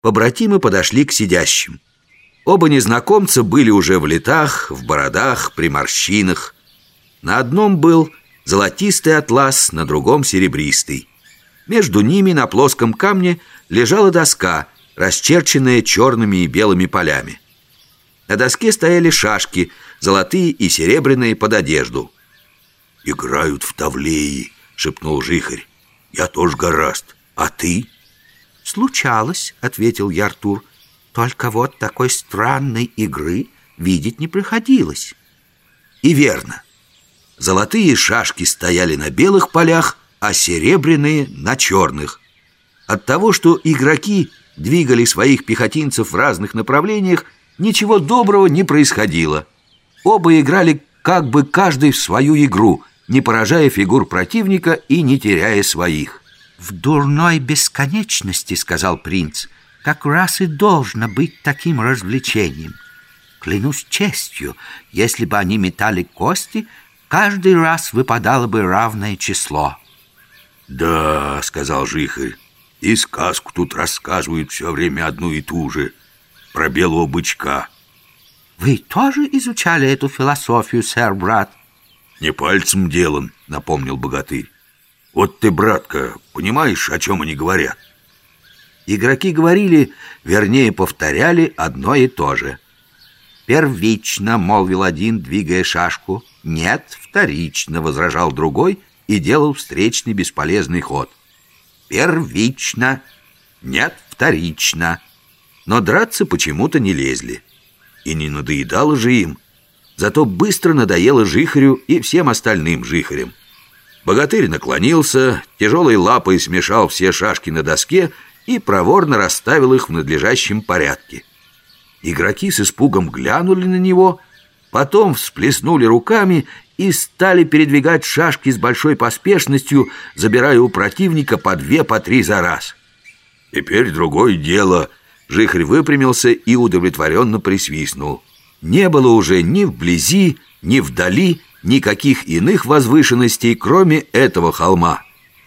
побратимы подошли к сидящим. Оба незнакомца были уже в летах, в бородах, при морщинах. На одном был золотистый атлас, на другом серебристый. Между ними на плоском камне лежала доска, расчерченная черными и белыми полями. На доске стояли шашки, золотые и серебряные под одежду. «Играют в тавлеи», — шепнул Жихарь. «Я тоже гораст. А ты?» «Случалось», — ответил я Артур. «Только вот такой странной игры видеть не приходилось». И верно. Золотые шашки стояли на белых полях, а серебряные — на черных. От того, что игроки двигали своих пехотинцев в разных направлениях, ничего доброго не происходило. Оба играли как бы каждый в свою игру, не поражая фигур противника и не теряя своих. «В дурной бесконечности, — сказал принц, — как раз и должно быть таким развлечением. Клянусь честью, если бы они метали кости, каждый раз выпадало бы равное число». «Да, — сказал Жихарь, — и сказку тут рассказывают все время одну и ту же, про белого бычка». «Вы тоже изучали эту философию, сэр, брат?» «Не пальцем делан», — напомнил богатырь. Вот ты, братка, понимаешь, о чем они говорят? Игроки говорили, вернее, повторяли одно и то же. «Первично», — молвил один, двигая шашку. «Нет, вторично», — возражал другой и делал встречный бесполезный ход. «Первично». «Нет, вторично». Но драться почему-то не лезли. И не надоедало же им. Зато быстро надоело Жихарю и всем остальным Жихарям. Богатырь наклонился, тяжелой лапой смешал все шашки на доске и проворно расставил их в надлежащем порядке. Игроки с испугом глянули на него, потом всплеснули руками и стали передвигать шашки с большой поспешностью, забирая у противника по две, по три за раз. Теперь другое дело. Жихрь выпрямился и удовлетворенно присвистнул. Не было уже ни вблизи, ни вдали никаких иных возвышенностей, кроме этого холма.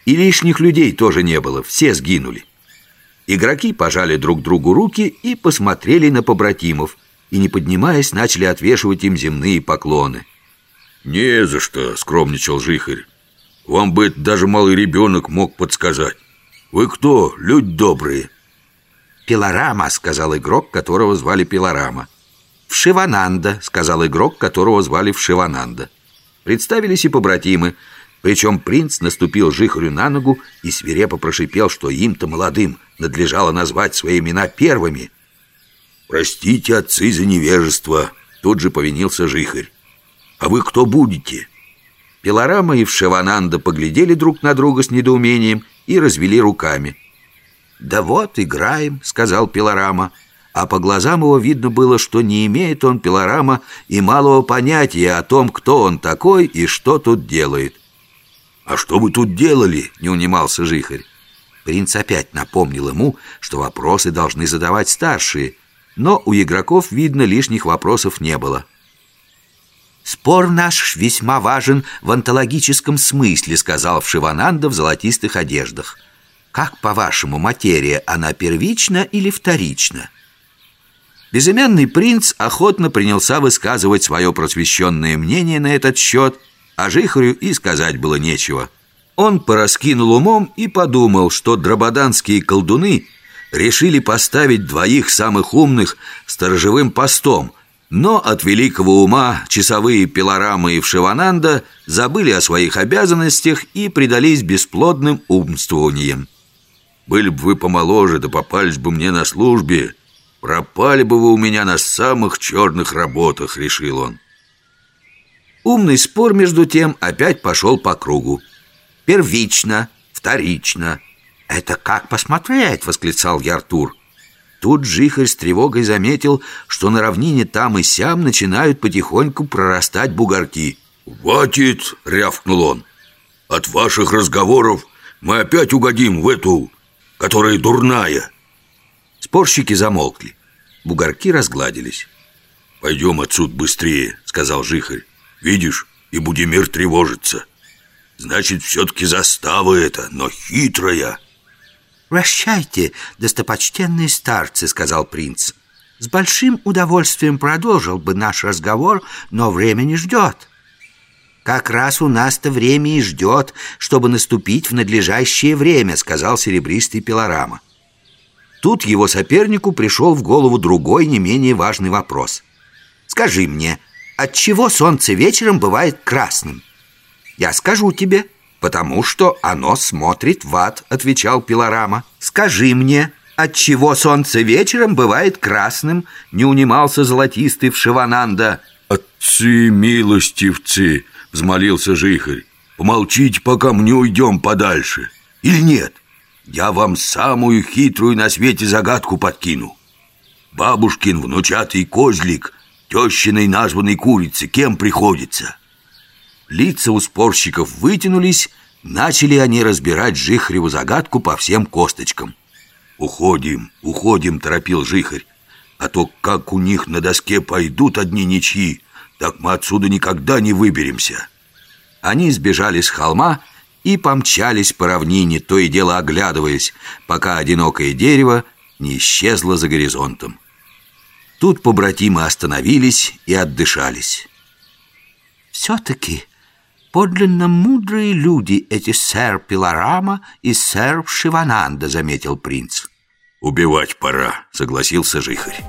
И лишних людей тоже не было, все сгинули. Игроки пожали друг другу руки и посмотрели на побратимов, и, не поднимаясь, начали отвешивать им земные поклоны. «Не за что», — скромничал Жихарь. «Вам бы это даже малый ребенок мог подсказать. Вы кто, люди добрые?» «Пилорама», — сказал игрок, которого звали Пилорама. «Вшивананда», — сказал игрок, которого звали Вшивананда. Представились и побратимы, причем принц наступил Жихарю на ногу и свирепо прошипел, что им-то молодым надлежало назвать свои имена первыми. «Простите, отцы, за невежество», — тут же повинился Жихарь. «А вы кто будете?» Пилорама и Вшевананда поглядели друг на друга с недоумением и развели руками. «Да вот, играем», — сказал Пилорама а по глазам его видно было, что не имеет он пилорама и малого понятия о том, кто он такой и что тут делает. «А что вы тут делали?» — не унимался Жихарь. Принц опять напомнил ему, что вопросы должны задавать старшие, но у игроков, видно, лишних вопросов не было. «Спор наш весьма важен в антологическом смысле», — сказал Вшивананда в золотистых одеждах. «Как, по-вашему, материя, она первична или вторична?» Безымянный принц охотно принялся высказывать свое просвещенное мнение на этот счет, а Жихарю и сказать было нечего. Он пораскинул умом и подумал, что драбаданские колдуны решили поставить двоих самых умных сторожевым постом, но от великого ума часовые Пилорамы и Вшивананда забыли о своих обязанностях и предались бесплодным умствованиям. «Были бы вы помоложе, да попались бы мне на службе», «Пропали бы вы у меня на самых черных работах», — решил он. Умный спор, между тем, опять пошел по кругу. «Первично, вторично». «Это как посмотреть?» — восклицал я Артур. Тут Жихарь с тревогой заметил, что на равнине там и сям начинают потихоньку прорастать бугорки. «Хватит!» — рявкнул он. «От ваших разговоров мы опять угодим в эту, которая дурная». Спорщики замолкли. Бугорки разгладились. «Пойдем отсюда быстрее», — сказал Жихарь. «Видишь, и Будимир тревожится. Значит, все-таки застава это, но хитрая». «Прощайте, достопочтенные старцы», — сказал принц. «С большим удовольствием продолжил бы наш разговор, но время не ждет». «Как раз у нас-то время и ждет, чтобы наступить в надлежащее время», — сказал серебристый пилорама. Тут его сопернику пришел в голову другой, не менее важный вопрос. «Скажи мне, от чего солнце вечером бывает красным?» «Я скажу тебе». «Потому что оно смотрит в ад», — отвечал Пилорама. «Скажи мне, от чего солнце вечером бывает красным?» — не унимался золотистый в Шивананда. «Отцы милостивцы!» — взмолился Жихарь. «Помолчите, пока мы не уйдем подальше. Или нет? Я вам самую хитрую на свете загадку подкину. Бабушкин внучатый козлик, тещиной названной курицы, кем приходится?» Лица у спорщиков вытянулись, начали они разбирать Жихареву загадку по всем косточкам. «Уходим, уходим», — торопил Жихарь. «А то как у них на доске пойдут одни ничьи, так мы отсюда никогда не выберемся». Они сбежали с холма и помчались по равнине, то и дело оглядываясь, пока одинокое дерево не исчезло за горизонтом. Тут побратимы остановились и отдышались. «Все-таки Подлинно мудрые люди эти сэр Пилорама и сэр Шивананда, заметил принц. Убивать пора, согласился Жихарь.